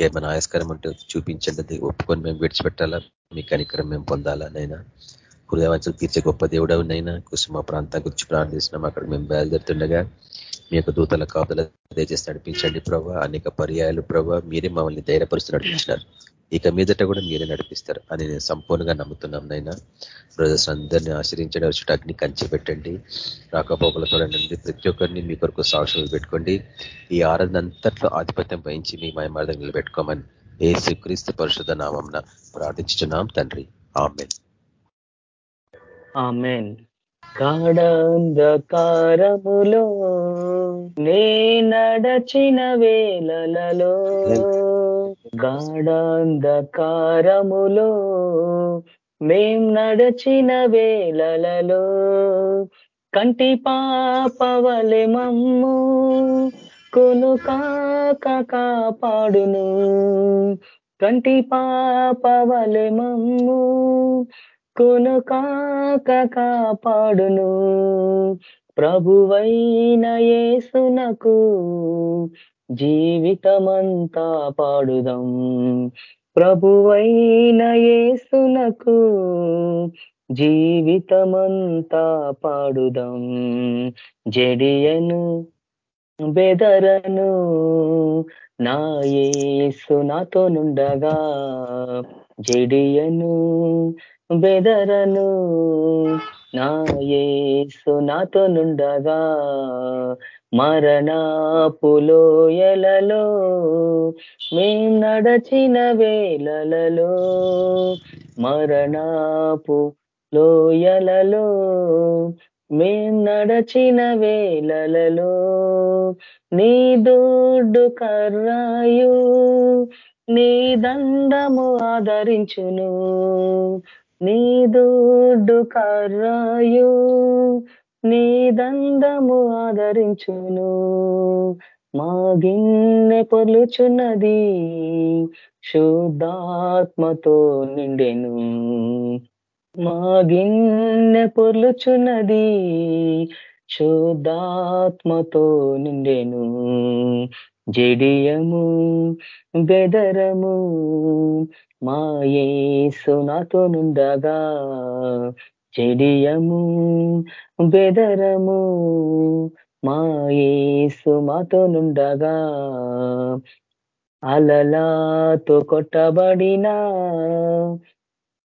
ఇంకేమైనా ఆయస్కరం ఉంటే చూపించండి ఒప్పుకొని మేము విడిచిపెట్టాలా? మీ కనికరం మేము పొందాలా నైనా? హృదయవంచలు తీర్చే గొప్ప దేవుడవు నైనా? కుసుమ ప్రాంతం గురించి ప్రార్థిస్తున్నాం అక్కడ మేము బయలుదేరుతుండగా మీ యొక్క దూతల కాపుదల దయచేసి నడిపించండి ప్రభావ అనేక పర్యాయాలు ప్రభావ మీరే మమ్మల్ని ధైర్యపరుస్తూ నడిపించినారు. ఇక మీదట కూడా మీరే నడిపిస్తారు. అని నేను సంపూర్ణంగా నమ్ముతున్నాం నైనా. బ్రదర్స్ అందరినీ ఆశ్రయించండి. వచ్చి అగ్ని కంచి పెట్టండి. రాకపోకల ప్రతి ఒక్కరిని మీ కొరకు సాక్షులు పెట్టుకోండి. ఈ ఆరాధన అంతట్లో ఆధిపత్యం వహించి మీ మయమార్దం నిలబెట్టుకోమని ఏ శ్రీక్రీస్తు పరిశుద్ధ నామం ప్రార్థించున్నాం తండ్రి. ఆమెన్. ఆమెన్. గాఢంధకారములో నే నడచిన వేలలో గాఢాంధకారములో మేం నడచిన వేళలలో కంటి పాపవలె మమ్ము కొను కాపాడును. కంటి పాపవలె మమ్ము కొను కాపాడును. ప్రభువైన యేసునకు జీవితమంతా పాడుదం. ప్రభువైన యేసునకు జీవితమంతా పాడుదం. జడియను బెదరను నా యేసు నాతో నుండగా. జడియను బెదరను నా యేసు నాతో నుండగా. మరణాపులోయలలో మేం నడచిన వేలలో మరణాపు లోయలలో మేం నడచిన వేలలో నీ దోడ్డు కర్రాయు నీ దండము ఆదరించును నీ దొడ్డు కర్రాయు నీ దండము ఆదరించును. మా గిన్నె పొలుచున్నది శుద్ధాత్మతో నిండెను. మా గిన్నె పొలుచున్నది శుద్ధాత్మతో నిండెను. జడియము బెదరము మాయేసు నాతో నుండగా చెడియము బెదరము మాయేసు మాతో నుండగా అలలాతో కొట్టబడినా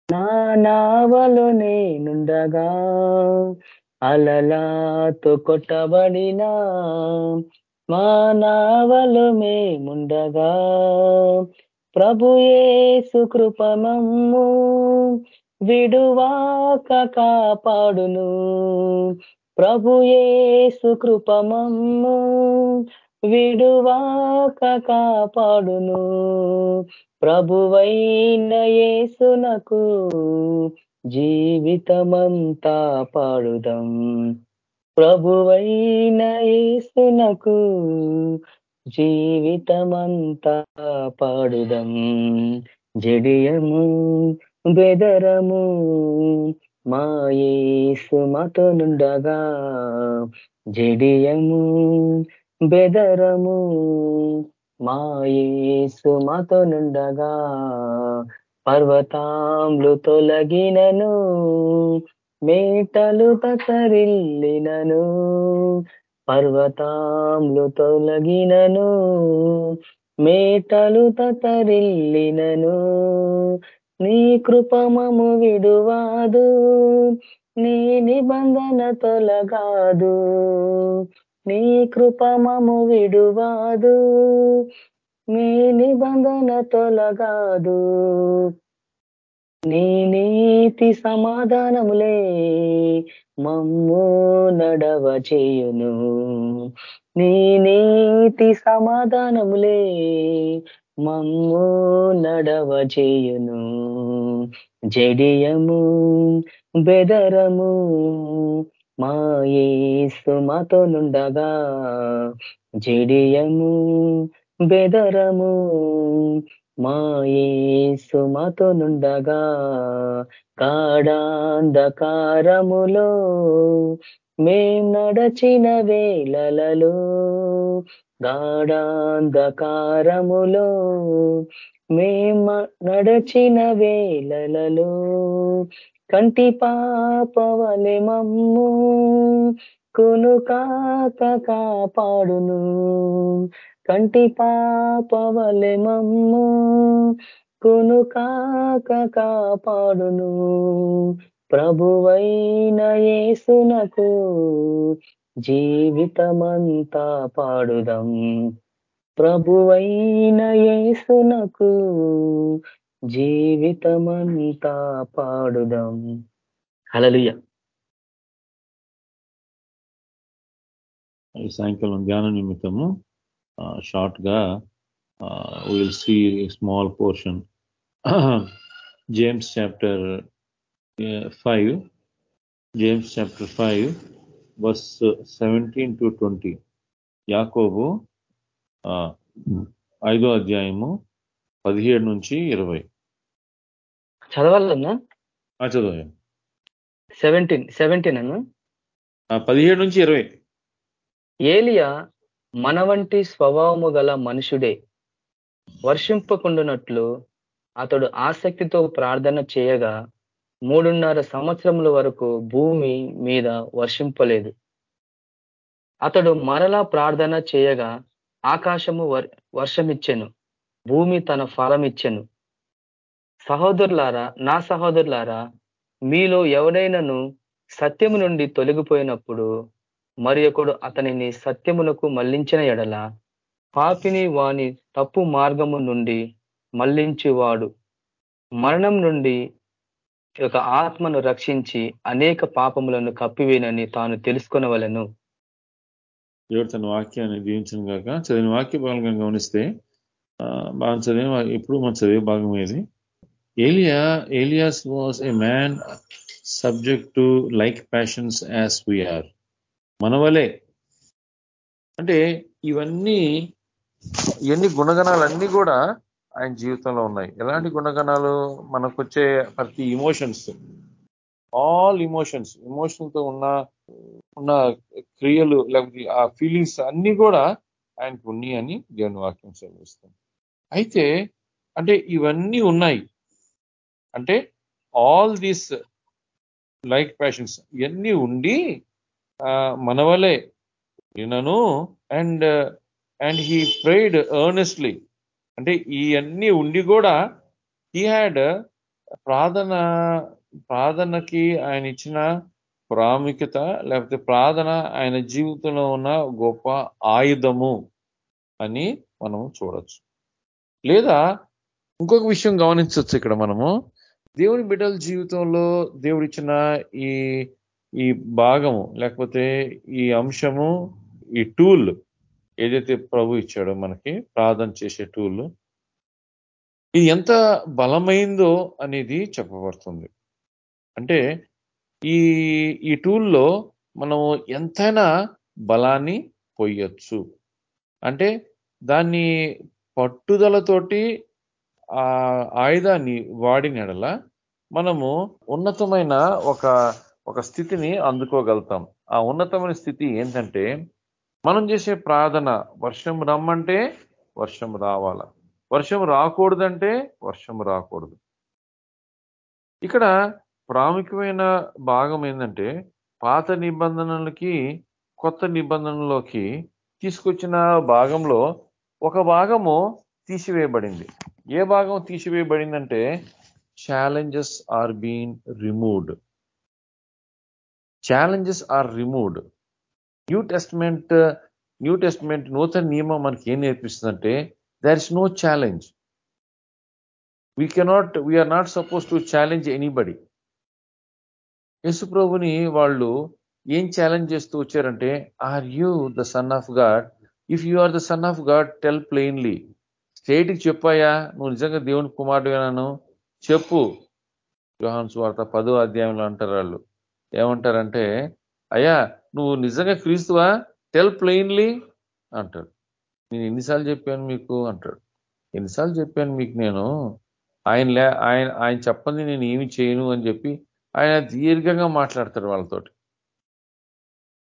నా నావలో నేనుండగా అలలాతో కొట్టబడినా మా నావలో మేముండగా. ప్రభుయేసు కృపమమ్ము విడువాక కాపాడును. ప్రభుయేసు కృపమమ్ము విడువాక కాపాడును. ప్రభువైన యేసునకు జీవితమంతా పాడుదం. ప్రభువైన యేసునకు జీవితమంతా పాడుదం. జడియము బెదరము మాయేసు నుండగా జడియము బెదరము మాయేసు నుండగా పర్వతాంలు తొలగినను మేటలు పసరిల్లినను పర్వతాంలు తొలగినను మేటలు తతరిల్లినను నీ కృపమము విడువాదు నీ నిబంధన తొలగాదు. నీ కృపమము విడువాదు నీ నిబంధన తొలగాదు. నీ నీతి సమాధానములే మమ్ము నడవ చేయును. నీ నీతి సమాధానములే మమ్ము నడవ చేయును. జడియము బెదరము మాయేసు మాతో నుండగా జడియము బెదరము మాయేసు మాతో నుండగా కాడాంధకారములో మేం నడచిన వేళలలో గాఢాంధకారములో మేమ నడచిన వేళలలో కంటి పాపవలె మమ్ము కునుకాక కాపాడును. కంటి పాపవలె మమ్ము కునుకాక కాపాడును. ప్రభువైన యేసునకు జీవితమంతా పాడుదం. ప్రభువైన యేసునకు జీవితమంతా పాడుదం. హలలుయ ఈ సాయంకాలం ధ్యాన నిమిత్తము షార్ట్గా will see small portion James chapter five James chapter five verse seventeen to twenty. యాకోబు ఆ, ఐదో అధ్యాయము పదిహేడు నుంచి ఇరవై. చదవాలన్నా? ఆ, చదవండి. సెవెంటీన్ సెవెంటీన్ అన్న? పదిహేడు నుంచి ఇరవై. ఏలియా మన వంటి స్వభావము గల మనుషుడే. వర్షింపకుండునట్లు అతడు ఆసక్తితో ప్రార్థన చేయగా మూడున్నర సంవత్సరముల వరకు భూమి మీద వర్షింపలేదు. అతడు మరలా ప్రార్థన చేయగా ఆకాశము వర్- వర్షమిచ్చెను భూమి తన ఫలమిచ్చెను. సహోదరులారా నా సహోదరులారా మీలో ఎవడైనను సత్యము నుండి తొలగిపోయినప్పుడు మరి ఒకడు అతనిని సత్యమునకు మళ్ళించిన ఎడల పాపిని వాని తప్పు మార్గము నుండి మళ్ళించువాడు. మరణం నుండి ఒక ఆత్మను రక్షించి అనేక పాపములను కప్పివేనని తాను తెలుసుకునవలను. దేవుడు తన వాక్యాన్ని దీవించను గాక. చదివిన వాక్య భాగంగా గమనిస్తే బాగా చదివిన ఇప్పుడు మన చదివే భాగం ఏది? ఏలియా Elias was a man subject to like passions as we are మన వలే. అంటే ఇవన్నీ ఇవన్నీ గుణగణాలన్నీ కూడా ఆయన జీవితంలో ఉన్నాయి. ఎలాంటి గుణగణాలు మనకు వచ్చే ప్రతి ఇమోషన్స్ ఆల్ ఇమోషన్స్తో ఉన్న ఉన్న క్రియలు లేకపోతే ఆ ఫీలింగ్స్ అన్ని కూడా ఆయనకు ఉన్నాయి అని దేవుని వాక్యం సెలవిస్తుంది. అయితే అంటే ఇవన్నీ ఉన్నాయి. అంటే ఆల్ దీస్ లైక్ ప్యాషన్స్ ఇవన్నీ ఉండి మన వలే వినను and and he prayed earnestly అంటే ఇవన్నీ ఉండి కూడా హీ హ్యాడ్ ప్రార్థన ప్రార్థనకి ఆయన ఇచ్చిన ప్రాముఖ్యత లేకపోతే ప్రార్థన ఆయన జీవితంలో ఉన్న గొప్ప ఆయుధము అని మనం చూడొచ్చు. లేదా ఇంకొక విషయం గమనించవచ్చు ఇక్కడ మనము. దేవుని బిడ్డల జీవితంలో దేవుడిచ్చిన ఈ ఈ భాగము లేకపోతే ఈ అంశము ఈ టూల్ ఏదైతే ప్రభు ఇచ్చాడో మనకి ప్రార్థన చేసే టూల్ ఇది ఎంత బలమైందో అనేది చెప్పబడుతుంది. అంటే ఈ ఈ టూల్లో మనము ఎంతైనా బలాన్ని పొయ్యొచ్చు. అంటే దాన్ని పట్టుదలతోటి ఆ ఆయుధాన్ని వాడినడల మనము ఉన్నతమైన ఒక ఒక స్థితిని అందుకోగలుగుతాం. ఆ ఉన్నతమైన స్థితి ఏంటంటే మనం చేసే ప్రార్థన వర్షం రమ్మంటే వర్షం రావాల? వర్షం రాకూడదంటే వర్షం రాకూడదు. ఇక్కడ ప్రాముఖ్యమైన భాగం ఏంటంటే పాత నిబంధనలకి కొత్త నిబంధనలోకి తీసుకొచ్చిన భాగంలో ఒక భాగము తీసివేయబడింది. ఏ భాగం తీసివేయబడిందంటే challenges are been removed challenges are removed new testament new testament నూతన నియమం మనకి ఏం నేర్పిస్తుందంటే there is no challenge we cannot we are not suppose to challenge anybody యేసుప్రభుని వాళ్ళు ఏం ఛాలెంజ్ చేస్తూ వచ్చారంటే are you the son of God if you are the son of God tell plainly స్టేట్కి చెప్పాయా? నువ్వు నిజంగా దేవుని కుమారుడుగాను చెప్పు. యోహాన్ వార్త పదో అధ్యాయంలో అంటారు వాళ్ళు. ఏమంటారంటే అయ్యా నువ్వు నిజంగా క్రీస్తువా? టెల్ ప్లెయిన్లీ అంటాడు. నేను ఎన్నిసార్లు చెప్పాను మీకు? అంటాడు. ఎన్నిసార్లు చెప్పాను మీకు నేను? ఆయన లే ఆయన ఆయన చెప్పండి నేను ఏమి చేయను అని చెప్పి ఆయన దీర్ఘంగా మాట్లాడతాడు వాళ్ళతోటి.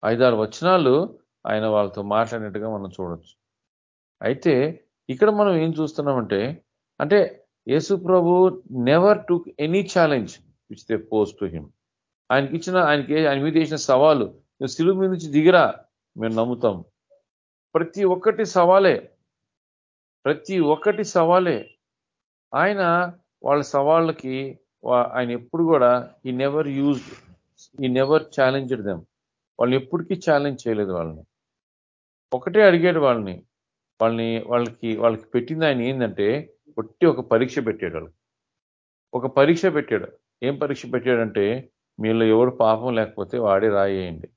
ఐదారు వచనాలు ఆయన వాళ్ళతో మాట్లాడినట్టుగా మనం చూడొచ్చు. అయితే ఇక్కడ మనం ఏం చూస్తున్నామంటే అంటే యేసు ప్రభు never took any challenge which they posed to him ఆయనకి ఇచ్చిన ఆయనకి ఆయన మీద చేసిన సవాలు నువ్వు సిలువు మీద నుంచి దిగిరా మేము నమ్ముతాం. ప్రతి ఒక్కటి సవాలే. ప్రతి ఒక్కటి సవాలే. ఆయన వాళ్ళ సవాళ్ళకి ఆయన ఎప్పుడు కూడా ఈ నెవర్ యూజ్డ్ ఈ నెవర్ ఛాలెంజ్డ్ దెమ్ వాళ్ళని ఎప్పటికీ ఛాలెంజ్ చేయలేదు వాళ్ళని. ఒకటే అడిగాడు వాళ్ళని. వాళ్ళని వాళ్ళకి వాళ్ళకి పెట్టింది ఆయన ఏంటంటే ఒట్టి ఒక పరీక్ష పెట్టాడు వాళ్ళకి. ఒక పరీక్ష పెట్టాడు. ఏం పరీక్ష పెట్టాడంటే మీలో ఎవడు పాపం లేకపోతే వాడి రాయేయండి.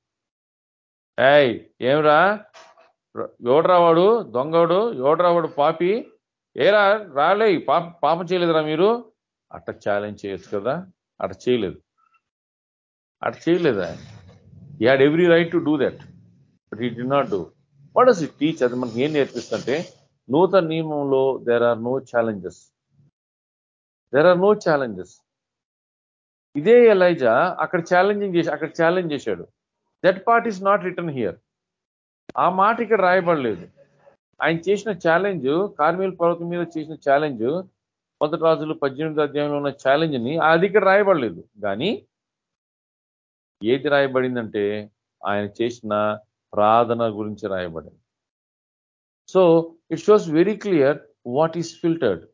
ఏయ్ ఏమిరా? ఎవడ్రా వాడు? దొంగవాడు? ఎవడ్రా వాడు పాపి? ఏరా రాలే పాప పాపం చేయలేదురా మీరు? అట్ట ఛాలెంజ్ చేయొచ్చు కదా? అట్ట చేయలేదు. అట్ట చేయలేదా? You had every right to do that but he did not do what does it teach అది మనకి ఏం నేర్పిస్తుంటే నూతన నియమంలో there are no challenges there are no challenges ఇదే ఎలైజా అక్కడ ఛాలెంజింగ్ చేసి అక్కడ ఛాలెంజ్ చేశాడు. That part is not written here ఆ మాట ఇక్కడ రాయబడలేదు. ఆయన చేసిన ఛాలెంజ్ కార్మిల్ పర్వతం మీద చేసిన ఛాలెంజ్ మొదటి రాజులు పద్దెనిమిది అధ్యాయంలో ఉన్న ఛాలెంజ్ని అది ఇక్కడ రాయబడలేదు. కానీ ఏది రాయబడిందంటే ఆయన చేసిన ప్రార్థన గురించి రాయబడింది. So it shows very clear what is filtered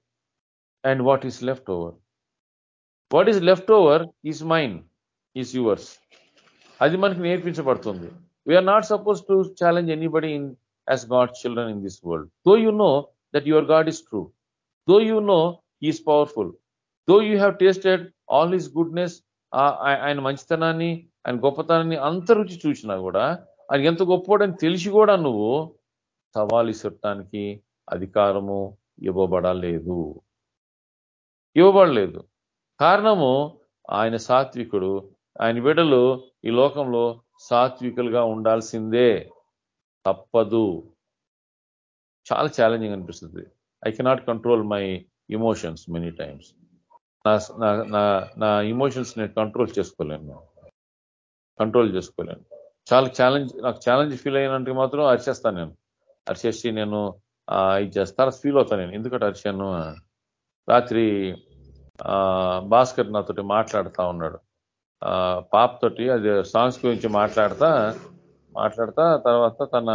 and what is left over what is left over is mine is yours అది మనకి నేర్పించబడుతుంది. We are not suppose to challenge anybody in as God children in this world though you know that your God is true though you know is powerful though you have tasted all his goodness ఆయన మంచితనాన్ని ఆయన గొప్పతనాన్ని అంత రుచి చూసినా కూడా ఆయన ఎంత గొప్పవాడని తెలిసి కూడా నువ్వు సవాలు ఇసరటానికి అధికారము ఇవ్వబడలేదు. ఇవ్వబడలేదు. కారణము ఆయన సాత్వికుడు. ఆయన బిడ్డలు ఈ లోకంలో సాత్వికులుగా ఉండాల్సిందే. తప్పదు. చాలా ఛాలెంజింగ్ అనిపిస్తుంది. I cannot control my emotions many times నా నా- నా నా ఇమోషన్స్ నేను కంట్రోల్ చేసుకోలేను కంట్రోల్ చేసుకోలేను. చాలా ఛాలెంజ్ నాకు ఛాలెంజ్ ఫీల్ అయినందుకు మాత్రం అరిచేస్తాను నేను. అరిచేసి నేను ఇది చేస్తాను ఫీల్ అవుతాను నేను. ఎందుకంటే అరిచాను? రాత్రి భాస్కర్ నాతోటి మాట్లాడుతా ఉన్నాడు. ఆ, పాపతోటి అది సాంగ్స్ గురించి మాట్లాడతా మాట్లాడతా తర్వాత తన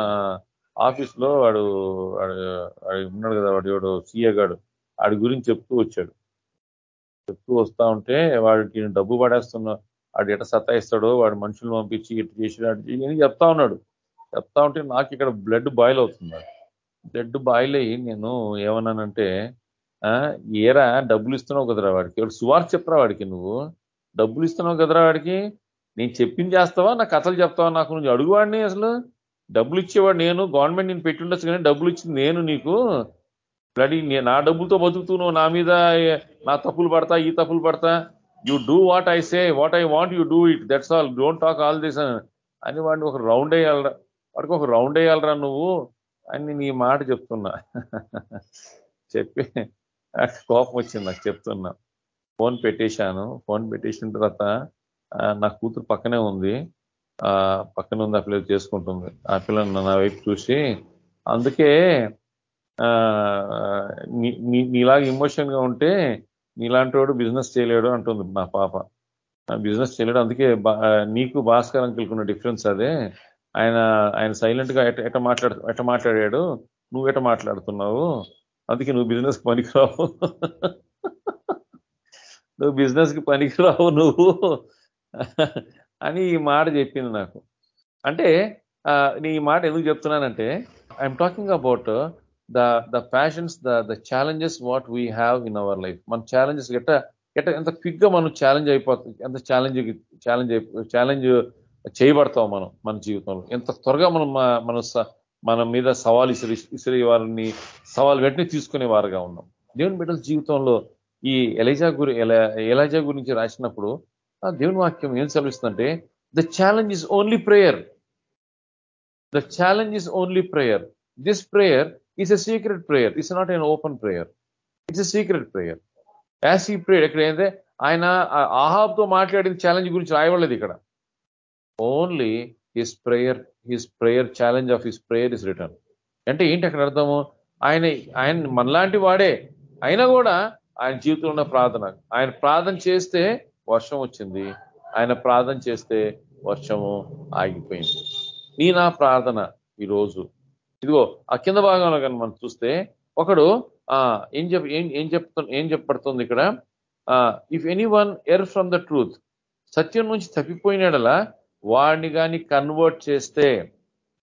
ఆఫీస్లో వాడు వాడు ఉన్నాడు కదా వాడు ఎవడు సీఏ గాడు వాడి గురించి చెప్తూ వచ్చాడు. చెప్తూ వస్తా ఉంటే వాడికి డబ్బు పడేస్తున్నా వాడు ఎట సతాయిస్తాడో వాడు మనుషులు పంపించి ఇటు చేసి అటు చేసి అని చెప్తా ఉన్నాడు. చెప్తా ఉంటే నాకు ఇక్కడ బ్లడ్ బాయిల్ అవుతుంది. బ్లడ్ బాయిల్ అయ్యి నేను ఏమన్నానంటే ఏరా డబ్బులు ఇస్తున్నావు కదరా వాడికి. వాడు సువార్త చెప్పరా వాడికి నువ్వు? డబ్బులు ఇస్తున్నావు కదరా వాడికి. నేను చెప్పింది చేస్తావా? నా కథలు చెప్తావా నాకు? నువ్వు అడుగువాడిని అసలు. డబ్బులు ఇచ్చేవాడు నేను. గవర్నమెంట్ నేను పెట్టి ఉండొచ్చు కానీ డబ్బులు ఇచ్చింది నేను నీకు. బ్లడీ నే- నా డబ్బులతో బతుకుతూ నువ్వు నా మీద నా తప్పులు పడతా ఈ తప్పులు పడతా. You do what I say what I want you do it. That's all. Don't talk all this అని వాడిని ఒక రౌండ్ వేయాలరా. వాడికి ఒక రౌండ్ వేయాలరా నువ్వు? అని నీ మాట చెప్తున్నా. చెప్పి నాకు కోపం వచ్చింది నాకు చెప్తున్నా. ఫోన్ పెట్టేశాను. ఫోన్ పెట్టేసిన తర్వాత నా కూతురు పక్కనే ఉంది. ఆ పక్కన ఉంది ఆ పిల్ల చేసుకుంటుంది. ఆ పిల్ల నా వైపు చూసి అందుకే ఆ నీ- నీలాగా ఇమోషన్గా ఉంటే నీలాంటి వాడు బిజినెస్ చేయలేడు అంటుంది నా పాప. బిజినెస్ చేయలేడు. అందుకే బా- నీకు భాస్కర్ అంకిల్ ఉన్న డిఫరెన్స్ అదే. ఆయన ఆయన సైలెంట్గా ఎట ఎట మాట్లాడు ఎట మాట్లాడాడు? నువ్వు ఎట మాట్లాడుతున్నావు? అందుకే నువ్వు బిజినెస్ పనికిరావు. నువ్వు బిజినెస్కి పనికిరావు నువ్వు అని ఈ మాట చెప్పింది నాకు. అంటే నీ ఈ మాట ఎందుకు చెప్తున్నానంటే I'm talking about the the passions the the challenges what we have in our life మన ఛాలెంజెస్ గట్ట గట్ట ఎంత క్విక్గా మనం ఛాలెంజ్ అయిపోతుంది ఎంత ఛాలెంజ్ ఛాలెంజ్ ఛాలెంజ్ చేయబడతాం మనం మన జీవితంలో. ఎంత త్వరగా మనం మన స- మన మీద సవాల్ ఇసిరి ఇసిరి వారిని సవాల్ వెంటనే తీసుకునేవారుగా ఉన్నాం. దేవుని బిడ్డల జీవితంలో ఈ ఎలైజా గురి ఎలైజా గురించి రాసినప్పుడు ఆ దేవుని వాక్యం ఏం సెలవిస్తుందంటే the challenge is only prayer the challenge is only prayer this prayer is a secret prayer it's not an open prayer it's a secret prayer as ఈ ప్రేయర్ ఇక్కడ ఏంటంటే ఆయన ఆహాబ్తో మాట్లాడిన ఛాలెంజ్ గురించి రాయవలేదు ఇక్కడ. Only his prayer his prayer challenge of his prayer is written. అంటే ఏంటి అక్కడ అర్థము? ఆయన ఆయన మనలాంటి వాడే. అయినా కూడా ఆయన జీవితంలో ఉన్న ప్రార్థన. ఆయన ప్రార్థన చేస్తే వర్షం వచ్చింది. ఆయన ప్రార్థన చేస్తే వర్షము ఆగిపోయింది. నీ నా ప్రార్థన ఈరోజు. ఇదిగో ఆ కింద భాగంలో కానీ మనం చూస్తే ఒకడు ఆ ఏం చెప్ ఏం ఏం చెప్తు ఏం చెప్పబడుతుంది ఇక్కడ? If any one err from the truth సత్యం నుంచి తప్పిపోయినాడలా వాడిని కానీ కన్వర్ట్ చేస్తే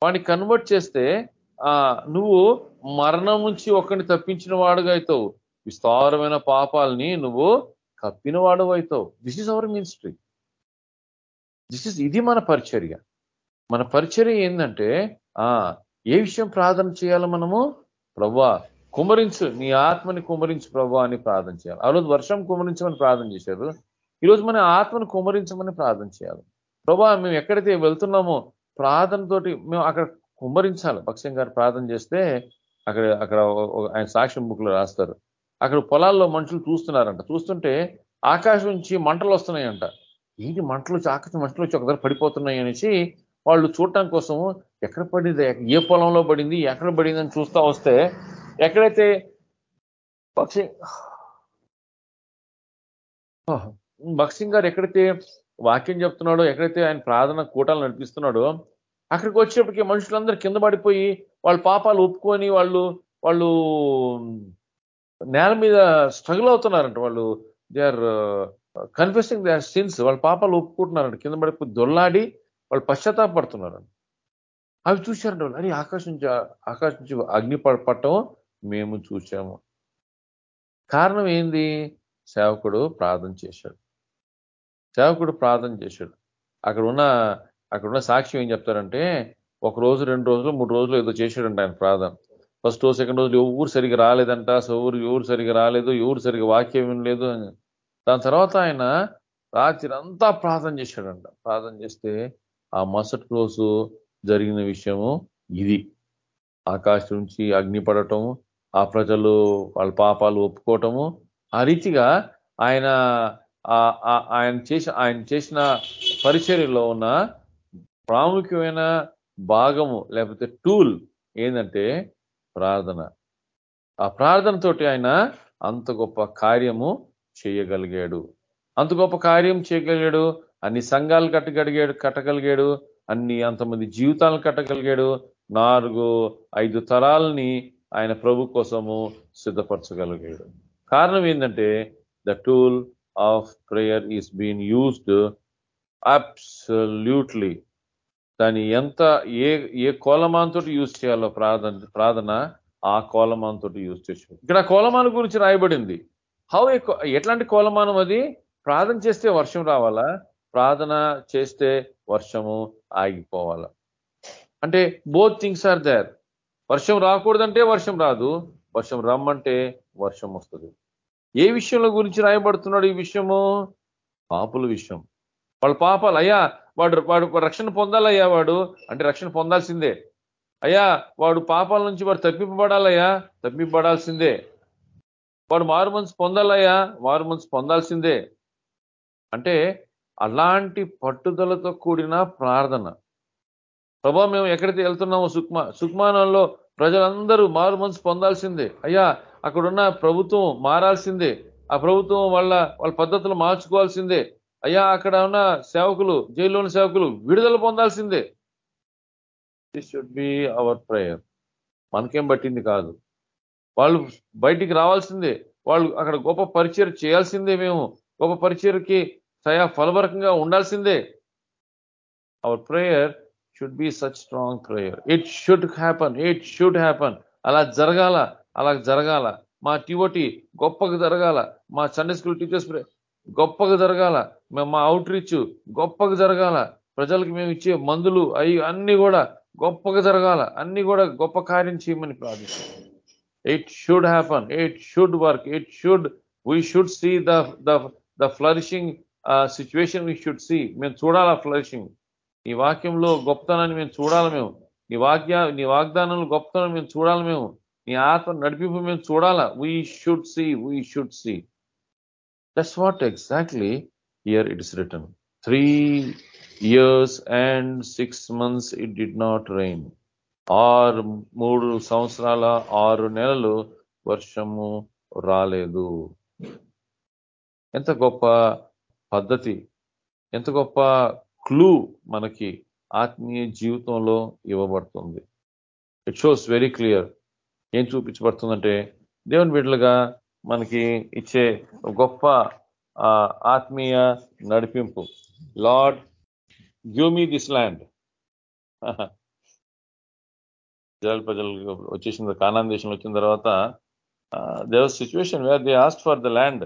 వాడిని కన్వర్ట్ చేస్తే ఆ నువ్వు మరణం నుంచి ఒకరిని తప్పించిన వాడుగా అవుతావు విస్తారమైన పాపాలని నువ్వు కప్పిన వాడు అవుతావు this is our ministry this is ఇది మన పరిచర్య. మన పరిచర్య ఏంటంటే ఆ ఏ విషయం ప్రార్థన చేయాలి మనము? ప్రవ్వా కుమరించు. నీ ఆత్మని కుమరించు ప్రవ్వా అని ప్రార్థన చేయాలి. ఆ రోజు వర్షం కుమరించమని ప్రార్థన చేశారు. ఈరోజు మన ఆత్మను కుమరించమని ప్రార్థన చేయాలి. ప్రభా మేము ఎక్కడైతే వెళ్తున్నామో ప్రార్థనతోటి మేము అక్కడ కుమ్మరించాలి. భక్ష్యం గారు ప్రార్థన చేస్తే అక్కడ అక్కడ ఆయన సాక్ష్యం బుక్లో రాస్తారు. అక్కడ పొలాల్లో మనుషులు చూస్తున్నారంట. చూస్తుంటే ఆకాశం నుంచి మంటలు వస్తున్నాయంట. ఏంటి మంటలు వచ్చి ఆకాశం మంటలు వచ్చి ఒకదారి పడిపోతున్నాయి అనేసి వాళ్ళు చూడటం కోసం ఎక్కడ పడింది ఏ పొలంలో పడింది ఎక్కడ పడింది అని చూస్తా వస్తే ఎక్కడైతే పక్షి భక్సింగ్ గారు ఎక్కడైతే వాక్యం చెప్తున్నాడో ఎక్కడైతే ఆయన ప్రార్థన కూటాలు నడిపిస్తున్నాడో అక్కడికి వచ్చేప్పటికి మనుషులందరూ కింద పడిపోయి వాళ్ళ పాపాలు ఒప్పుకొని వాళ్ళు వాళ్ళు నేల మీద స్ట్రగుల్ అవుతున్నారంట. వాళ్ళు they are confessing their sins వాళ్ళ పాపాలు ఒప్పుకుంటున్నారంట. కింద పడిపోయి దొల్లాడి వాళ్ళు పశ్చాత్తాపడుతున్నారంట. అవి చూశారంట వాళ్ళు. అరే ఆకాశం నుంచి ఆకాశం నుంచి అగ్ని పడటం మేము చూసాము కారణం ఏంది? సేవకుడు ప్రార్థన చేశాడు. సేవకుడు ప్రార్థన చేశాడు. అక్కడ ఉన్న అక్కడ ఉన్న సాక్ష్యం ఏం చెప్తారంటే ఒక రోజు రెండు రోజులు మూడు రోజులు ఏదో చేశాడంట ఆయన ప్రార్థన. ఫస్ట్ రోజు సెకండ్ రోజులు ఎవరు సరిగా రాలేదంట ఎవరు ఎవరు సరిగా రాలేదు ఎవరు సరిగా వాక్యం వినలేదు దాని తర్వాత ఆయన రాత్రి అంతా ప్రార్థన చేశాడంట. ప్రార్థన చేస్తే ఆ మరుసటి రోజు జరిగిన విషయము ఇది. ఆకాశం నుంచి అగ్ని పడటము ఆ ప్రజలు వాళ్ళ పాపాలు ఒప్పుకోవటము ఆ రీతిగా ఆయన ఆయన చేసిన ఆయన చేసిన పరిచర్యలో ఉన్న ప్రాముఖ్యమైన భాగము లేకపోతే టూల్ ఏంటంటే ప్రార్థన. ఆ ప్రార్థనతోటి ఆయన అంత గొప్ప కార్యము చేయగలిగాడు. అంత గొప్ప కార్యం చేయగలిగాడు అన్ని సంఘాలు కట్టగలిగాడు కట్టగలిగాడు అన్ని అంతమంది జీవితాలను కట్టగలిగాడు నాలుగు ఐదు తరాలని ఆయన ప్రభు కోసము సిద్ధపరచగలిగాడు. కారణం ఏంటంటే the tool of prayer is being used absolutely దాన్ని ఎంత ఏ ఏ కోలమాంతో యూజ్ చేయాలో ప్రార్థన ప్రార్థన ఆ కోలమానంతో యూజ్ చేసాడు ఇక్కడ కోలమానం గురించి రాయబడింది. హౌ ఎట్లాంటి కోలమానం అది? ప్రార్థన చేస్తే వర్షం రావాలా? ప్రార్థన చేస్తే వర్షము ఆగిపోవాలా? అంటే బోత్ థింగ్స్ ఆర్ దేర్ వర్షం రాకూడదంటే వర్షం రాదు. వర్షం రమ్మంటే వర్షం వస్తుంది. ఏ విషయంలో గురించి రాయబడుతున్నాడు ఈ విషయము? పాపుల విషయం. వాళ్ళ పాపాలు అయ్యా వాడు వాడు రక్షణ పొందాలయ్యా వాడు. అంటే రక్షణ పొందాల్సిందే. అయ్యా వాడు పాపాల నుంచి వాడు తప్పింపబడాలయ్యా. తప్పింపబడాల్సిందే. వాడు మారు మనసు పొందాలయ్యా. మారు మనసు పొందాల్సిందే. అంటే అలాంటి పట్టుదలతో కూడిన ప్రార్థన. ప్రభా మేము ఎక్కడికి వెళ్తున్నామో సుక్మా సుక్మానంలో ప్రజలందరూ మారు మనసు పొందాల్సిందే. అయ్యా అక్కడున్న ప్రభుత్వం మారాల్సిందే. ఆ ప్రభుత్వం వాళ్ళ వాళ్ళ పద్ధతులు మార్చుకోవాల్సిందే. అయ్యా అక్కడ ఉన్న సేవకులు జైల్లోని సేవకులు విడుదల పొందాల్సిందే. This should be our prayer మనకేం పట్టింది కాదు. వాళ్ళు బయటికి రావాల్సిందే. వాళ్ళు అక్కడ గొప్ప పరిచయం చేయాల్సిందే మేము. గొప్ప పరిచయకి సయా ఫలవరకంగా ఉండాల్సిందే. Our prayer should be such strong prayer it should happen it should happen అలా జరగాల. అలా జరగాల. మా టీఓటీ గొప్పగా జరగాల. మా సండే స్కూల్ టీచర్స్ గొప్పగా జరగాల. మేము మా అవుట్ రీచ్ గొప్పగా జరగాల. ప్రజలకు మేము ఇచ్చే మందులు అవి అన్ని కూడా గొప్పగా జరగాల. అన్ని కూడా గొప్ప కార్యం చేయమని ప్రార్థిస్తాం. It should happen it should work it should we should see the the the flourishing situation we should see మేము చూడాలా ఫ్లరిషింగ్ నీ వాక్యంలో గొప్పతనాన్ని మేము చూడాలి మేము. నీ వాక్య నీ వాగ్దానంలో గొప్పతనం మేము చూడాలి మేము. నీ ఆత్మ నడిపింపు మేము చూడాలా? We should see we should see that's what exactly here it is written three years and six months it did not rain ఆరు మూడు సంవత్సరాల ఆరు నెలలు వర్షము రాలేదు. ఎంత గొప్ప పద్ధతి ఎంత గొప్ప క్లూ మనకి ఆత్మీయ జీవితంలో ఇవ్వబడుతుంది. ఇట్ షోస్ వెరీ క్లియర్ ఏం చూపించబడుతుందంటే దేవుని బిడ్డలుగా మనకి ఇచ్చే గొప్ప ఆత్మీయ నడిపింపు. Lord give me this land. Israel ప్రజలు వచ్చేసిన కానాన్ దేశంలో వచ్చిన తర్వాత దేవ situation where they asked for the land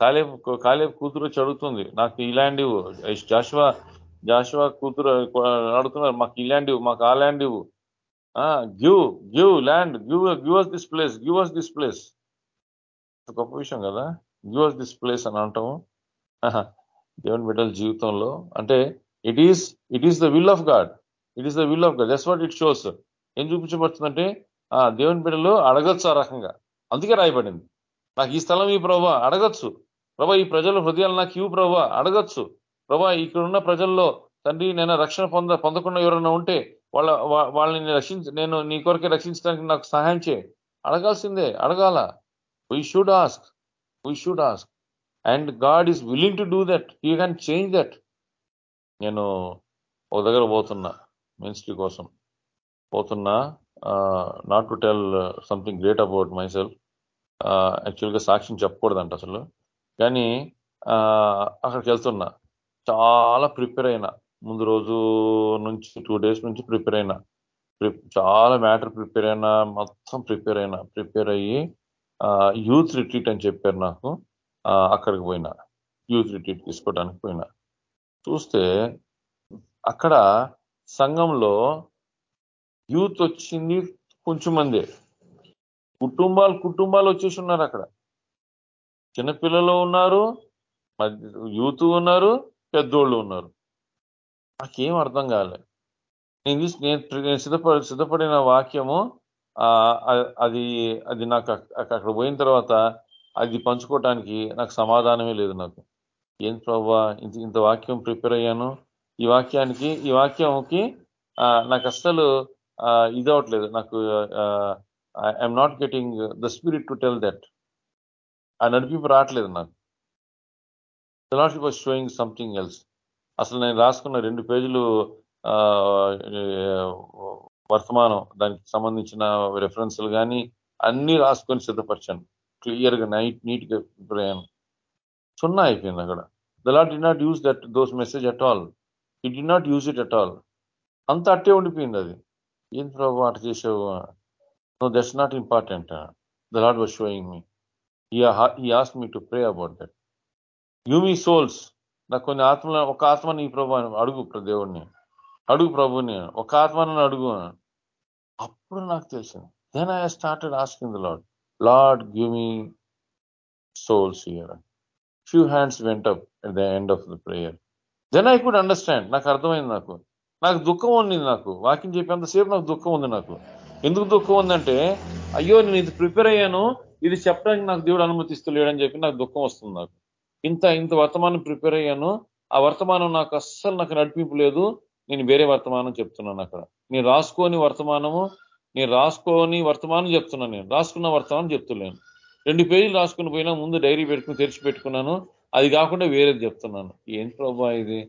Caleb Caleb కూతురు వచ్చి అడుగుతుంది నాకు ఈ ల్యాండ్ ఇవ్వు. జాషువా జాషువా కూతురు అడుగుతున్నారు మాకు ఈ ల్యాండ్ ఇవ్వు మాకు ఆ ల్యాండ్ ఇవ్వు. Give give land give give us this place give us this place గొప్ప విషయం కదా. గివ్ అస్ దిస్ ప్లేస్ అని అంటాము. దేవుని బిడ్డల జీవితంలో. అంటే it is it is the will of God it is the will of God that's what it shows ఏం చూపించబడుతుందంటే ఆ దేవుని బిడ్డలు అడగచ్చు ఆ రకంగా. అందుకే రాయబడింది. నాకు ఈ స్థలం ఈ ప్రభా అడగచ్చు. ప్రభా ఈ ప్రజల హృదయాలు నాకు ఇవ్వు ప్రభా అడగచ్చు. ప్రభా ఇక్కడ ఉన్న ప్రజల్లో తండ్రి నేను రక్షణ పొంద పొందకుండా ఎవరైనా ఉంటే వాళ్ళ వాళ్ళని రక్షించ నేను నీ కొరకే రక్షించడానికి నాకు సహాయం చేయి. అడగాల్సిందే అడగాల. We should ask we should ask and God is willing to do that you can change that నేను ఒక దగ్గర పోతున్నా మినిస్ట్రీ కోసం. పోతున్నా not to tell something great about myself యాక్చువల్గా సాక్ష్యం చెప్పకూడదంట అసలు. కానీ అక్కడికి వెళ్తున్నా. చాలా ప్రిపేర్ అయినా. ముందు రోజు నుంచి టూ డేస్ నుంచి ప్రిపేర్ అయినా. చాలా మ్యాటర్ ప్రిపేర్ అయినా మొత్తం ప్రిపేర్ అయినా. ప్రిపేర్ అయ్యి యూత్ రిట్రీట్ అని చెప్పారు నాకు. అక్కడికి పోయినా. యూత్ రిట్రీట్ తీసుకోవడానికి పోయినా. చూస్తే అక్కడ సంఘంలో యూత్ వచ్చింది కొంచెం మందే. కుటుంబాలు కుటుంబాలు వచ్చేసి ఉన్నారు అక్కడ. చిన్నపిల్లలు ఉన్నారు మధ్య- యూత్ ఉన్నారు పెద్దోళ్ళు ఉన్నారు. నాకేం అర్థం కాలే. నేను చూసి నేను సిద్ధప సిద్ధపడి సిద్ధపడిన వాక్యము అది అది నాకు అక్కడ పోయిన తర్వాత అది పంచుకోవటానికి నాకు సమాధానమే లేదు నాకు. ఏం ప్రభా ఇంత ఇంత వాక్యం ప్రిపేర్ అయ్యాను. ఈ వాక్యానికి ఈ వాక్యంకి నాకు అస్సలు ఆ, ఇది అవట్లేదు. నాకు I'm not getting the spirit to tell that. ఆ నడిపింపు రావట్లేదు నాకు. Lord was showing something else అసలు నేను రాసుకున్న రెండు పేజీలు వర్తమానం దానికి సంబంధించిన రెఫరెన్స్లు కానీ అన్ని రాసుకొని సిద్ధపరిచాను. క్లియర్గా నైట్ నీట్గా సున్నా అయిపోయింది అక్కడ. The Lord did not use that those message at all he did not use it at all అంత అట్టే ఉండిపోయింది అది. ఏం ప్రభు అటు చేసావు? No that's not important the Lord was showing me he as me to pray about that you me souls నాకు కొన్ని ఆత్మలు ఒక ఆత్మని ఈ ప్రభు అడుగు దేవుడిని అడుగు ప్రభుని ఒక ఆత్మను అడుగు అప్పుడు నాకు తెలిసింది. Then I started asking the Lord Lord give me souls here few hands went up the end of the prayer then I could understand నాకు అర్థమైంది నాకు. నాకు దుఃఖం ఉంది నాకు. వాకింగ్ చెప్పేంతసేపు నాకు దుఃఖం ఉంది నాకు. ఎందుకు దుఃఖం ఉందంటే అయ్యో నేను ఇది ప్రిపేర్ అయ్యాను. ఇది చెప్పడానికి నాకు దేవుడు అనుమతిస్తలేడని చెప్పి నాకు దుఃఖం వస్తుంది నాకు. ఇంత ఇంత వర్తమానం ప్రిపేర్ అయ్యాను. ఆ వర్తమానం నాకు అస్సలు నాకు నడిపింపు లేదు. నేను వేరే వర్తమానం చెప్తున్నాను అక్కడ. నేను రాసుకోని వర్తమానము నేను రాసుకోని వర్తమానం చెప్తున్నాను నేను. రాసుకున్న వర్తమానం చెప్తున్నాను రెండు పేజీలు రాసుకుని పోయినా ముందు డైరీ పెట్టుకుని తెరిచి పెట్టుకున్నాను. అది కాకుండా వేరేది చెప్తున్నాను. ఏం ప్రభా ఇది?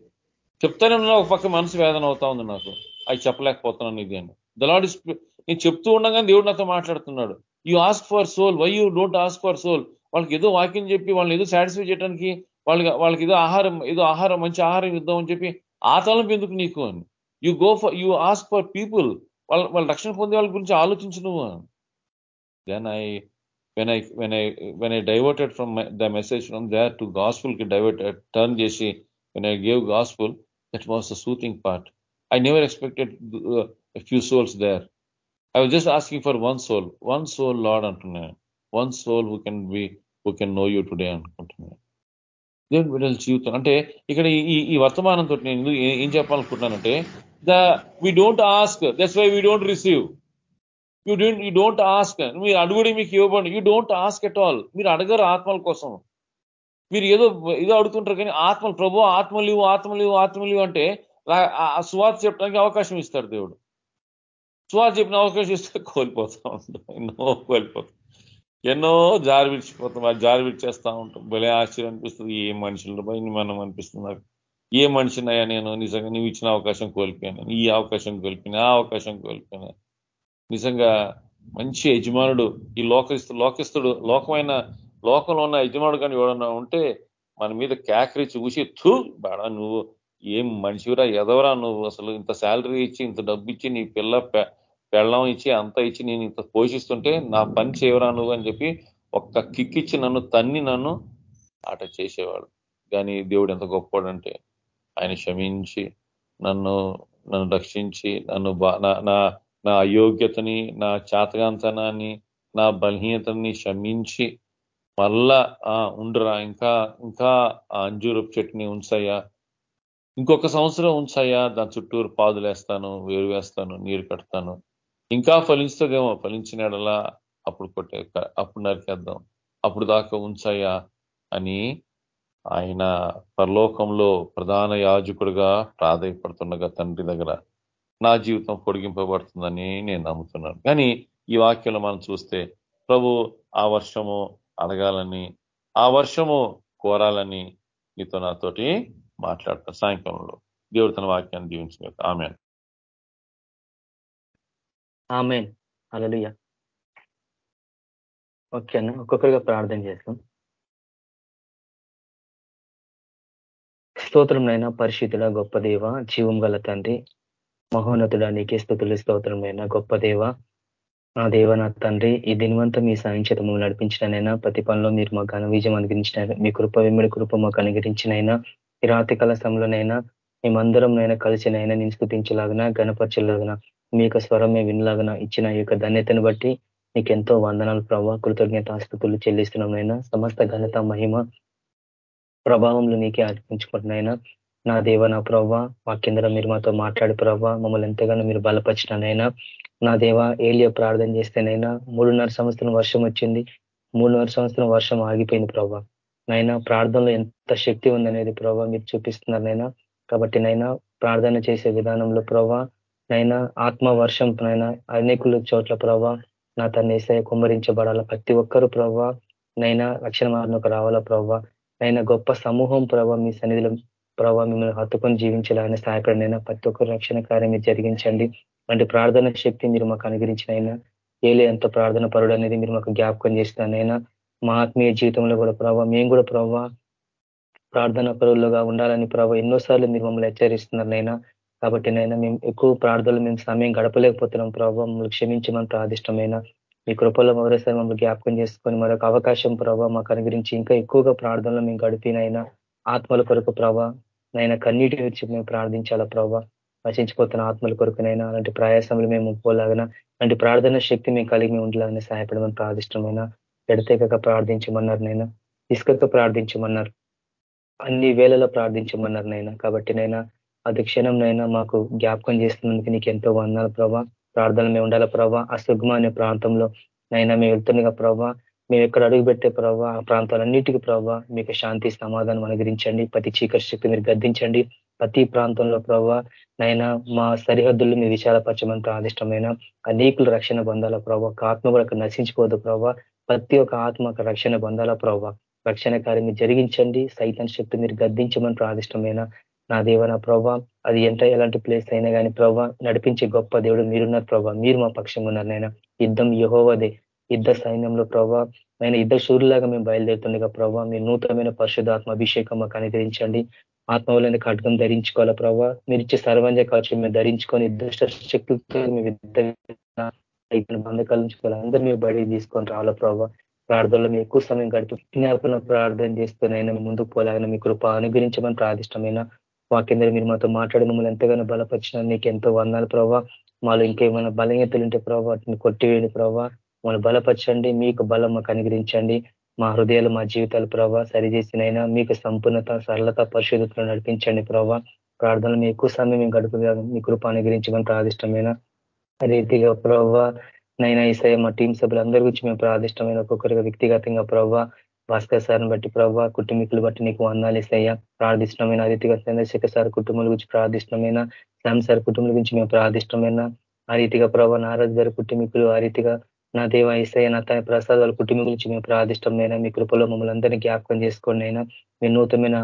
చెప్తానే ఉన్నా ఒక పక్క మనసు వేదన అవుతా ఉంది నాకు. అది చెప్పలేకపోతున్నాను ఇది అని. దలాడ్ నేను చెప్తూ ఉండగానే దేవుడు నాతో మాట్లాడుతున్నాడు. You ask for soul why you don't ask for soul వాళ్ళకి ఏదో వాక్యం చెప్పి వాళ్ళని ఏదో సాటిస్ఫై చేయడానికి వాళ్ళకి వాళ్ళకి ఏదో ఆహారం ఏదో ఆహారం మంచి ఆహారం ఇద్దాం అని చెప్పి ఆ తలంపు ఎందుకు నీకు అని? You go for you ask for people వాళ్ళ వాళ్ళ రక్షణ పొందే వాళ్ళ గురించి ఆలోచించు నువ్వు then I when I when I when I diverted from the message from there to గాస్పుల్కి divert turn చేసి when I gave gospel that was the soothing part I never expected few souls there I was just asking for one soul one soul Lord అంటున్నాను one soul who can be we can know you today అనుకుంటున్నాను దేవుని బిడ్డల జీవితం అంటే ఇక్కడ ఈ- ఈ వర్తమానంతో నేను ఏం చెప్పాలనుకుంటున్నానంటే the we don't ask that's why we don't receive you don't you don't ask మీరు అడుగుడి మీకు ఇవ్వబడి you don't ask at all మీరు అడగరు ఆత్మల కోసం. మీరు ఏదో ఏదో అడుగుతుంటారు కానీ ఆత్మలు ప్రభు ఆత్మలు ఇవ్వు, ఆత్మలు ఆత్మలు అంటే సువార్త చెప్పడానికి అవకాశం ఇస్తాడు దేవుడు. సువార్త చెప్పిన అవకాశం ఇస్తే కోల్పోతా ఉంటాం. ఎన్నో కోల్పోతాం. ఎన్నో జారి విడిచిపోతాం వాళ్ళు జారి విడిచేస్తూ ఉంటాం. భలే ఆశ్చర్యం అనిపిస్తుంది ఏ మనుషులు పోయి మనం అనిపిస్తుంది నాకు. ఏ మనిషినయ్యా నేను నిజంగా నువ్వు ఇచ్చిన అవకాశం కోల్పోయాను ఈ అవకాశం కోల్పోయినా ఆ అవకాశం కోల్పోయినా. నిజంగా మంచి యజమానుడు ఈ లోకస్తు లోకస్తుడు లోకమైన లోకంలో ఉన్న యజమానుడు కానీ ఎవడన్నా ఉంటే మన మీద క్యాకరి చూసి థూ బాడా నువ్వు ఏం మనిషిరా ఎదవరా నువ్వు అసలు ఇంత శాలరీ ఇచ్చి ఇంత డబ్బు ఇచ్చి నీ పిల్ల పెళ్ళం ఇచ్చి అంత ఇచ్చి నేను ఇంత పోషిస్తుంటే నా పని చేయరా నువ్వు అని చెప్పి ఒక్క కిక్ ఇచ్చి నన్ను తన్ని నన్ను ఆట చేసేవాడు. కానీ దేవుడు ఎంత గొప్పవాడంటే ఆయన క్షమించి నన్ను నన్ను రక్షించి నన్ను నా నా అయోగ్యతని నా చాతగాంతనాన్ని నా బలహీనతని క్షమించి మళ్ళా ఉండురా ఇంకా ఇంకా ఆ అంజూరపు చెట్టుని ఉంచాయా ఇంకొక సంవత్సరం ఉంచాయా దాని చుట్టూరు పాదులేస్తాను వేరు వేస్తాను నీరు కడతాను. ఇంకా ఫలిస్తుందేమో ఫలించినడలా అప్పుడు కొట్టే అప్పుడు నరికేద్దాం అప్పుడు దాకా ఉంచాయా అని ఆయన పరలోకంలో ప్రధాన యాజకుడిగా ప్రాధాయపడుతుండగా తండ్రి దగ్గర నా జీవితం పొడిగింపబడుతుందని నేను నమ్ముతున్నాను. కానీ ఈ వాక్యంలో మనం చూస్తే ప్రభు ఆ వర్షము అడగాలని ఆ వర్షము కోరాలని నీతో నాతోటి మాట్లాడతారు సాయంకాలంలో. దేవుడు తన వాక్యాన్ని దీవించిన ఆమె ఆమెన్. అలలుయ ఓకే అన్న ఒక్కొక్కరిగా ప్రార్థన చేస్తాం. స్తోత్రంనైనా పరిశుద్ధుడ గొప్ప దేవ జీవం గల తండ్రి మహోన్నతుడ నీకే స్థుతులు స్తోత్రమైన గొప్ప దేవ. నా దేవ నా తండ్రి ఈ దినవంతా మీ సాయం మమ్మల్ని నడిపించినైనా ప్రతి పనిలో మీరు మా ఘన విజయం అనుగ్రహించిన మీ కృప విమ్మిడి కృప మాకు అనుగ్రహించినైనా ఈ రాతి కళ సమయంలోనైనా మేమందరం నైనా కలిసినైనా నేను స్థుతించలాగిన గణపరచలాగిన మీ యొక్క స్వరమే వినలాగన ఇచ్చిన ఈ యొక్క ధన్యతను బట్టి నీకు ఎంతో వందనాలు ప్రభావ కృతజ్ఞత స్థుతులు చెల్లిస్తున్నాం సమస్త ఘనత మహిమ ప్రభావంలో నీకే అర్పించుకుంటున్నాయినా నా దేవ నా ప్రవ్వ వాక్యంధ్ర మీరు మాతో మాట్లాడి ప్రభా మమ్మల్ని ఎంతగానో మీరు బలపరిచినైనా నా దేవ ఏలియో ప్రార్థన చేస్తేనైనా మూడున్నర సంవత్సరం వర్షం వచ్చింది. మూడున్నర సంవత్సరం వర్షం ఆగిపోయింది ప్రభా. నైనా ప్రార్థనలో ఎంత శక్తి ఉందనేది ప్రభా మీరు చూపిస్తున్నారు నైనా కాబట్టి నైనా ప్రార్థన చేసే విధానంలో ప్రభా నైనా ఆత్మ వర్షం నైనా అనేకులు చోట్ల ప్రభా నా తన ఏసయ కుమ్మరించబడాలా ప్రతి ఒక్కరు ప్రభా నైనా రక్షణ మార్గంలోకి రావాలా ప్రభా నైనా గొప్ప సమూహం ప్రభావ మీ సన్నిధిలో ప్రభావ మిమ్మల్ని హత్తుకొని జీవించాలని సహాయపడినైనా ప్రతి ఒక్కరు రక్షణ కార్యం మీరు జరిగించండి. అంటే ప్రార్థన శక్తి మీరు మాకు అనుగ్రహించినైనా ఏలే ఎంత ప్రార్థన పరుడు అనేది మీరు మాకు జ్ఞాపకం చేస్తానైనా మా ఆత్మీయ జీవితంలో కూడా ప్రభావ మేము కూడా ప్రభావ ప్రార్థన పరువులుగా ఉండాలని ప్రభావ ఎన్నోసార్లు మీరు మమ్మల్ని హెచ్చరిస్తున్నారనైనా కాబట్టి నైనా మేము ఎక్కువ ప్రార్థనలు మేము సమయం గడపలేకపోతున్నాం. ప్రభావ మమ్మల్ని క్షమించమని ప్రాదిష్టమైన మీ కృపల్లో మరోసారి మమ్మల్ని జ్ఞాపకం చేసుకొని మరొక అవకాశం ప్రభావ మాకు అనుగ్రహించి ఇంకా ఎక్కువగా ప్రార్థనలు మేము గడిపినైనా ఆత్మల కొరకు ప్రభా నైనా కన్నీటి వచ్చి మేము ప్రార్థించాలా ప్రభా. నశించిపోతున్న ఆత్మల కొరకునైనా అలాంటి ప్రయాసములు మేము పోలాగిన అలాంటి ప్రార్థన శక్తి మేము కలిగి ఉండాలని సహాయపడమని ప్రార్థిష్టమైన ఎడతెగక ప్రార్థించమన్నారు నైనా ఇసుకక ప్రార్థించమన్నారు అన్ని వేళలో ప్రార్థించమన్నారు నైనా. కాబట్టి నైనా అది క్షణంనైనా మాకు జ్ఞాపకం చేస్తున్నందుకు నీకు ఎంతో వందాలు ప్రభా. ప్రార్థన మేము ఉండాల ప్రభా. అసుగ్మ అనే ప్రాంతంలో నైనా మేము వెళ్తుండగా ప్రభా మేము ఎక్కడ అడుగు పెట్టే ప్రభా ఆ ప్రాంతాలన్నిటికీ ప్రభా మీకు శాంతి సమాధానం అనుగ్రహించండి. ప్రతి చీకటి శక్తి మీరు గద్దించండి. ప్రతి ప్రాంతంలో ప్రభా నైనా మా సరిహద్దులు మీ విశాలపరచమని ప్రాదిష్టమైన అనేకులు రక్షణ పొందాల ఒక ఆత్మ కూడా నశించిపోదు ప్రభావ ప్రతి ఒక్క ఆత్మ రక్షణ పొందాల ప్రభావ రక్షణ కార్యం జరిగించండి. సైతం శక్తి మీరు గద్దించమని ప్రాదిష్టమైన నా దేవన ప్రభా అది ఎంత ఎలాంటి ప్లేస్ అయినా కానీ ప్రభా నడిపించే గొప్ప దేవుడు మీరున్నారు ప్రభా. మీరు మా పక్షంగా ఉన్నారు నాయన. యుద్ధం యహోవదే. యుద్ధ సైన్యంలో ప్రభా ఆయన యుద్ధ సూర్యులాగా మేము బయలుదేరుతుండగా ప్రభా మీ నూతనమైన పరిశుధాత్మ అభిషేకం మాకు అనుగ్రహించండి. ఆత్మవలని ఖడ్గం ధరించుకోవాలా ప్రభా? మీరు ఇచ్చే సర్వంజ కవచం మేము ధరించుకొని దుష్ట శక్తులతో మేము యుద్ధ బంధకాల నుంచి అందరూ మేము బయటికి తీసుకొని రావాలా ప్రభా? ప్రార్థనలో మీ ఎక్కువ సమయం గడిపి జ్ఞాపన ప్రార్థన చేస్తూనైనా ముందుకు పోలాగిన మీ కృప అనుగ్రహించమని ప్రాదిష్టమైన వాక్యందరూ మీరు మాతో మాట్లాడి మమ్మల్ని ఎంతగానో బలపరిచిన నీకు ఎంతో వందాలు ప్రభావ మాలో ఇంకేమైనా బలహీనతలు ఉంటే ప్రభావ వాటిని కొట్టివేయండి ప్రభావ మమ్మల్ని బలపరచండి. మీకు బలం మాకు అనుగ్రహించండి. మా హృదయాలు మా జీవితాలు ప్రభావ సరిచేసినైనా మీకు సంపూర్ణత సరళత పరిశుద్ధతలు నడిపించండి ప్రభావ ప్రార్థనలు మీ ఎక్కువ సమయం మేము గడుపుగా మీ కృప అనుగ్రహించమని ప్రాదిష్టమైన రీతిగా ప్రభావ నైనా ఈసారి మా టీం సభ్యులందరి గురించి మేము ప్రాదిష్టమైన ఒక్కొక్కరిగా వ్యక్తిగతంగా ప్రభావ భాస్కర్ సార్ని బట్టి ప్రభావ కుటుంబీకులు బట్టి నీకు వందాలు ఇస్తాయా ప్రార్థిష్టమైన రీతిగా చంద్రశేఖర్ సార్ కుటుంబాల గురించి ప్రార్థిష్టమైన శ్యామ్ సార్ కుటుంబం గురించి మేము ప్రార్థిష్టమైన ఆ రీతిగా ప్రభావ నారాజ్ గారి కుటుంబీకులు ఆ రీతిగా నా దేవ ఇస్తాయి నా తన ప్రసాద్ వాళ్ళ కుటుంబం గురించి మేము ప్రాదిష్టమైనా మీ కృపలో మమ్మల్ని అందరినీ జ్ఞాపకం చేసుకోండి అయినా. మీ నూతనమైన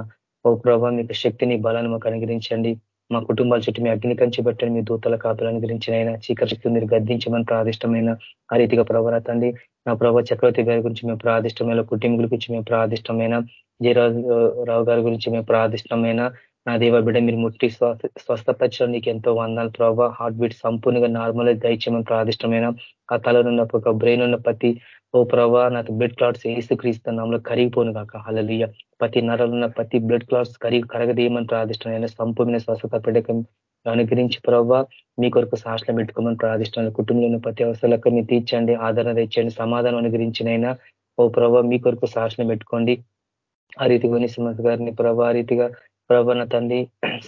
ఓ ప్రభావ మీకు శక్తిని బలాన్ని మాకు అనుగ్రహించండి. మా కుటుంబాల చుట్టూ మీ అగ్ని కంచి పెట్టండి మీ దూతల కాపులను అనుగ్రహించినైనా చీకటి శక్తులు మీరు గద్దించమని ప్రాదిష్టమైన ఆ రీతిగా ప్రభావ తండ్రి నా ప్రభావ చక్రవర్తి గారి గురించి మేము ప్రాదిష్టమైన కుటుంబుల గురించి మేము ప్రాదిష్టమైన జయరాజు రావు గారి గురించి మేము ప్రాదిష్టమైన నా దేవ బిడ్డ మీరు ముట్టి స్వస్థపరచడం నీకు ఎంతో వందాలు ప్రభావ హార్ట్ బీట్ సంపూర్ణంగా నార్మల్ దయచేయమని ప్రాదిష్టమైన ఆ తలనున్న ఒక బ్రెయిన్ ఉన్న ప్రతి ఓ ప్రభా నాకు బ్లడ్ క్లాట్స్ ఏసుక్రీస్తు నామలో కరిగిపోను కాక అలలియ ప్రతి నరలున్న ప్రతి బ్లడ్ క్లాట్స్ కరిగి కరగదీయమని ప్రాదిష్టమైన సంపూర్ణ స్వస్థత పెడకం అనుగ్రహించి ప్రభావ మీ కొరకు సాక్షులు పెట్టుకోమని ప్రాదిష్టమైన కుటుంబంలో ప్రతి అవసరాలకు మీరు తీర్చండి ఆదరణ తెచ్చండి సమాధానం అనుగ్రహించినైనా. ఓ ప్రభావ మీ కొరకు సాక్షులు పెట్టుకోండి. ఆ రీతిగా సుమత్ గారిని ప్రభా ఆ రీతిగా ప్రభా నా తండ్రి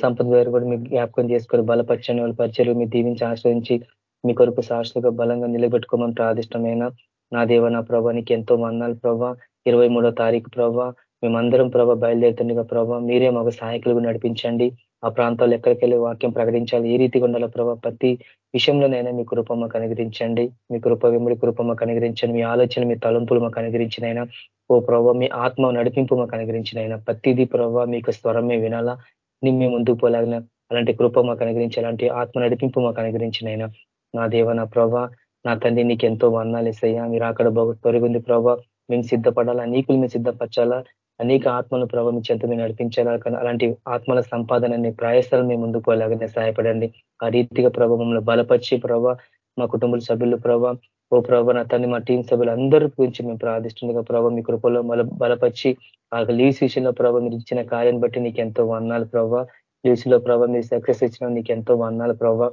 సంపద గారు కూడా మీకు జ్ఞాపకం చేసుకొని బలపరచని వాళ్ళ పరిచయలు మీరు దీవించి ఆశ్రయించి మీ కొరకు సాక్షులుగా బలంగా నిలబెట్టుకోమని ప్రాదిష్టమైన నా దేవ నా ప్రభా నీకు ఎంతో మందాలు ప్రభా. ఇరవై మూడో తారీఖు ప్రభా మేమందరం ప్రభా బయలుదేరుతుండగా ప్రభా మీరే మాకు సహాయకులుగా నడిపించండి. ఆ ప్రాంతాల్లో ఎక్కడికి వెళ్ళి వాక్యం ప్రకటించాలి ఏ రీతిగా ఉండాలో ప్రభా ప్రతి విషయంలోనైనా మీ కృప మాకు అనుగ్రహించండి. మీ కృప వెంబడి కృప మాకు అనుగ్రహించండి. మీ ఆలోచన మీ తలంపులు మాకు అనుగ్రహించినైనా ఓ ప్రభావ మీ ఆత్మ నడిపింపు మాకు అనుగ్రహించినైనా ప్రతిదీ ప్రభావ మీకు స్వరమే వినాలా. నిమ్మే ముందుకు పోలాగిన అలాంటి కృప మాకు అనుగ్రహించి అలాంటి ఆత్మ నడిపింపు మాకు అనుగ్రహించినైనా నా దేవ నా ప్రభా నా తండ్రి నీకు ఎంతో వర్ణాలు ఇస్తాయా మీరు అక్కడ తొరిగింది ప్రభావ మేము సిద్ధపడాలా? నీకులు మేము సిద్ధపరచాలా? అనేక ఆత్మల ప్రభావ మీ చెంత మేము నడిపించాలా? అలాంటి ఆత్మల సంపాదన ప్రయాసాలు మేము ముందుకు పోలాగానే సహాయపడండి. ఆ రీతిగా ప్రభావ మమ్మల్ని బలపరిచి ప్రభావ మా కుటుంబ సభ్యులు ప్రభావ ఓ ప్రభావ నా తండ్రి మా టీం సభ్యులు అందరి గురించి మేము ప్రార్థిస్తుండగా ప్రభావ మీ కృపలో బల బలపరిచి ఆ లీవ్స్ విషయంలో ప్రభావ మీరు ఇచ్చిన కార్యాన్ని బట్టి నీకు ఎంతో వర్ణాలు ప్రభావ లీవ్స్లో ప్రభావ మీరు సక్సెస్ ఇచ్చిన నీకు ఎంతో వర్ణాలు ప్రభావ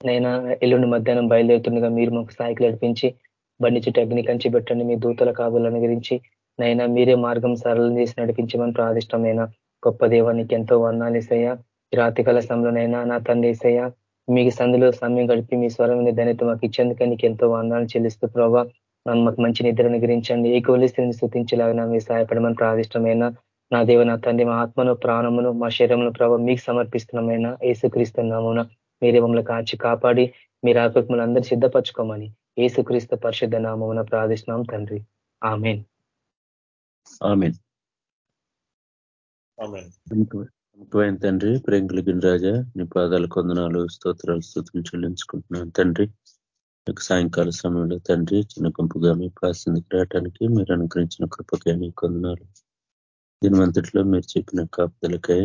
నైనా? ఎల్లుండి మధ్యాహ్నం బయలుదేరుతుండగా మీరు మాకు స్థాయికి నడిపించి బండి చుట్టూ అగ్ని కంచి పెట్టండి మీ దూతల కావాలని గురించి నైనా మీరే మార్గం సరళం చేసి నడిపించమని ప్రాదిష్టమైన గొప్ప దేవానికి ఎంతో వర్ణాలు ఇసయ్యా రాతికాల సమయంలోనైనా నా తండ్రి ఇసయ్యా మీకు సందులో సమయం గడిపి మీ స్వరం ధన్యత మాకు ఇచ్చేందుకు నీకు ఎంతో వర్ణాలు చెల్లిస్తూ ప్రభావ మాకు మంచి నిద్రను గురించండి ఏ స్థితిని స్థుతించేలాగా మీకు సహాయపడమని ప్రాదిష్టమైన నా దేవ నా తండ్రి మా ఆత్మను ప్రాణమును మా శరీరంలో ప్రభావ మీకు సమర్పిస్తున్నామైనా ఏసుక్రీస్తున్నామున మీరే మమ్మల్ని కాచి కాపాడి మీరు ఆకృతులు అందరూ సిద్ధపరచుకోమని ఏసుక్రీస్తు పరిశుద్ధ నామమున ప్రార్థిస్తున్నాం తండ్రి. ఆమెన్. తండ్రి ప్రేంకులగిన రాజా నీ పాదాల కొందనాలు స్తోత్రాలు స్థుతులు చెల్లించుకుంటున్నాను తండ్రి. మీకు సాయంకాల సమయంలో తండ్రి చిన్న గుంపుగా మీ ప్రాసిందికి రావటానికి మీరు అనుగ్రహించిన కృపకే నీ కొందనాలు దీనివంతట్లో మీరు చెప్పిన కాపుదలకై